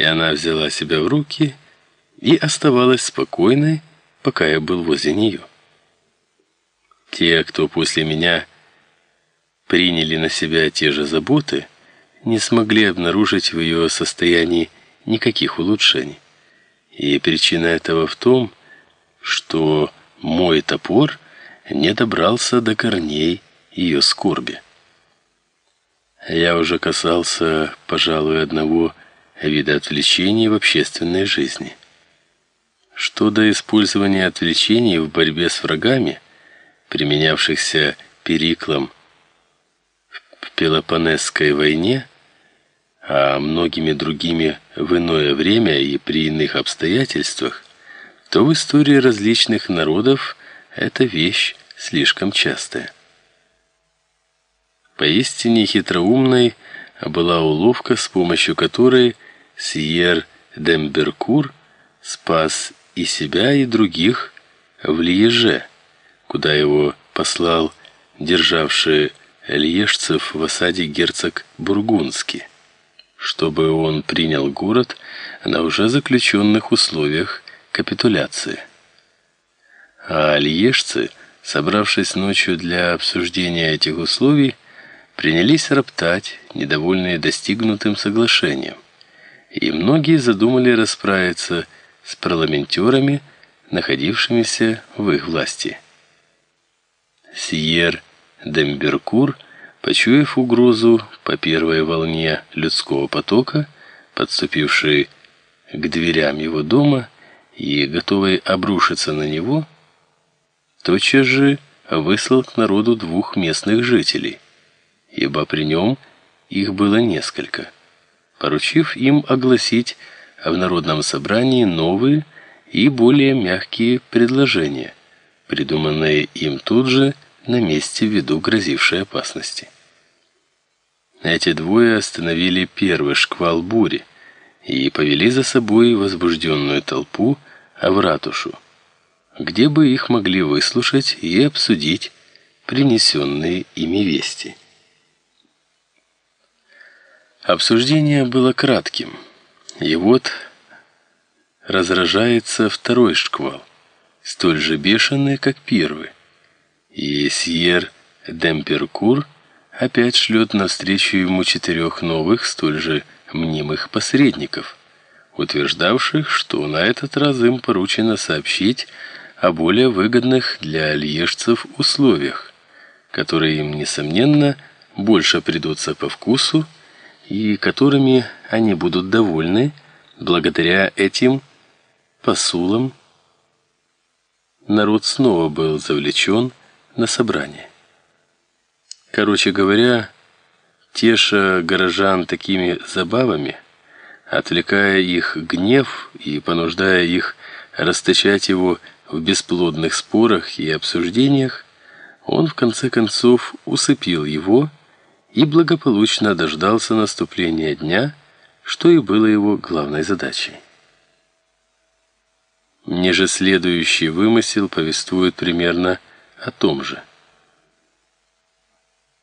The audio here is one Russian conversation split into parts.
и она взяла себя в руки и оставалась спокойной, пока я был возле нее. Те, кто после меня приняли на себя те же заботы, не смогли обнаружить в ее состоянии никаких улучшений. И причина этого в том, что мой топор не добрался до корней ее скорби. Я уже касался, пожалуй, одного вида отвлечений в общественной жизни. Что до использования отвлечений в борьбе с врагами, применявшихся Периклом в Пелопонесской войне, а многими другими в иное время и при иных обстоятельствах, то в истории различных народов эта вещь слишком частая. Поистине хитроумной была уловка, с помощью которой Сьер Демберкур спас и себя, и других в Льеже, куда его послал державший льежцев в осаде герцог Бургундский, чтобы он принял город на уже заключенных условиях капитуляции. А льежцы, собравшись ночью для обсуждения этих условий, принялись роптать, недовольные достигнутым соглашением. И многие задумали расправиться с парламентерами, находившимися в их власти. Сиер Демберкур, почуяв угрозу по первой волне людского потока, подступившей к дверям его дома и готовой обрушиться на него, тотчас же выслал к народу двух местных жителей, ибо при нем их было несколько, поручив им огласить в народном собрании новые и более мягкие предложения, придуманные им тут же на месте ввиду грозившей опасности. Эти двое остановили первый шквал бури и повели за собой возбужденную толпу в ратушу, где бы их могли выслушать и обсудить принесенные ими вести. Обсуждение было кратким, и вот разражается второй шквал, столь же бешеный, как первый. И Сьер Демперкур опять шлет навстречу ему четырех новых, столь же мнимых посредников, утверждавших, что на этот раз им поручено сообщить о более выгодных для льежцев условиях, которые им несомненно больше придутся по вкусу и которыми они будут довольны благодаря этим посулам. Народ снова был завлечен на собрание. Короче говоря, теша горожан такими забавами, отвлекая их гнев и понуждая их расточать его в бесплодных спорах и обсуждениях, он в конце концов усыпил его и благополучно дождался наступления дня, что и было его главной задачей. Ниже следующий вымысел повествует примерно о том же.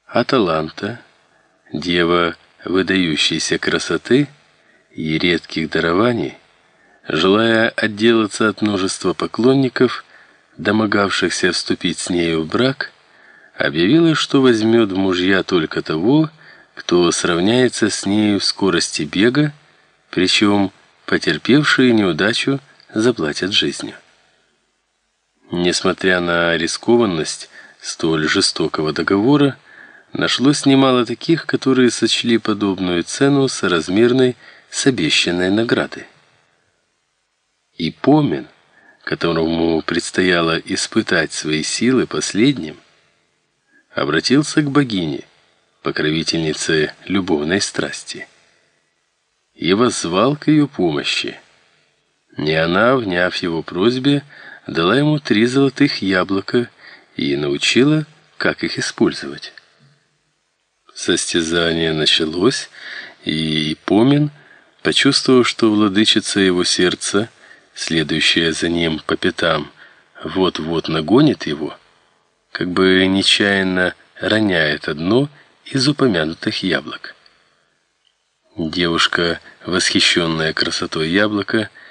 Аталанта, дева выдающейся красоты и редких дарований, желая отделаться от множества поклонников, домогавшихся вступить с нею в брак, объявила, что возьмет в мужья только того, кто сравняется с ней в скорости бега, причем потерпевшие неудачу заплатят жизнью. Несмотря на рискованность столь жестокого договора, нашлось немало таких, которые сочли подобную цену соразмерной с обещанной наградой. И Помен, которому предстояло испытать свои силы последним, обратился к богине, покровительнице любовной страсти, и воззвал к ее помощи. Не она, вняв его просьбе, дала ему три золотых яблока и научила, как их использовать. Состязание началось, и Помин, почувствовав, что владычица его сердца, следующая за ним по пятам, вот-вот нагонит его, как бы нечаянно роняет одно из упомянутых яблок. Девушка восхищенное красотой яблоко,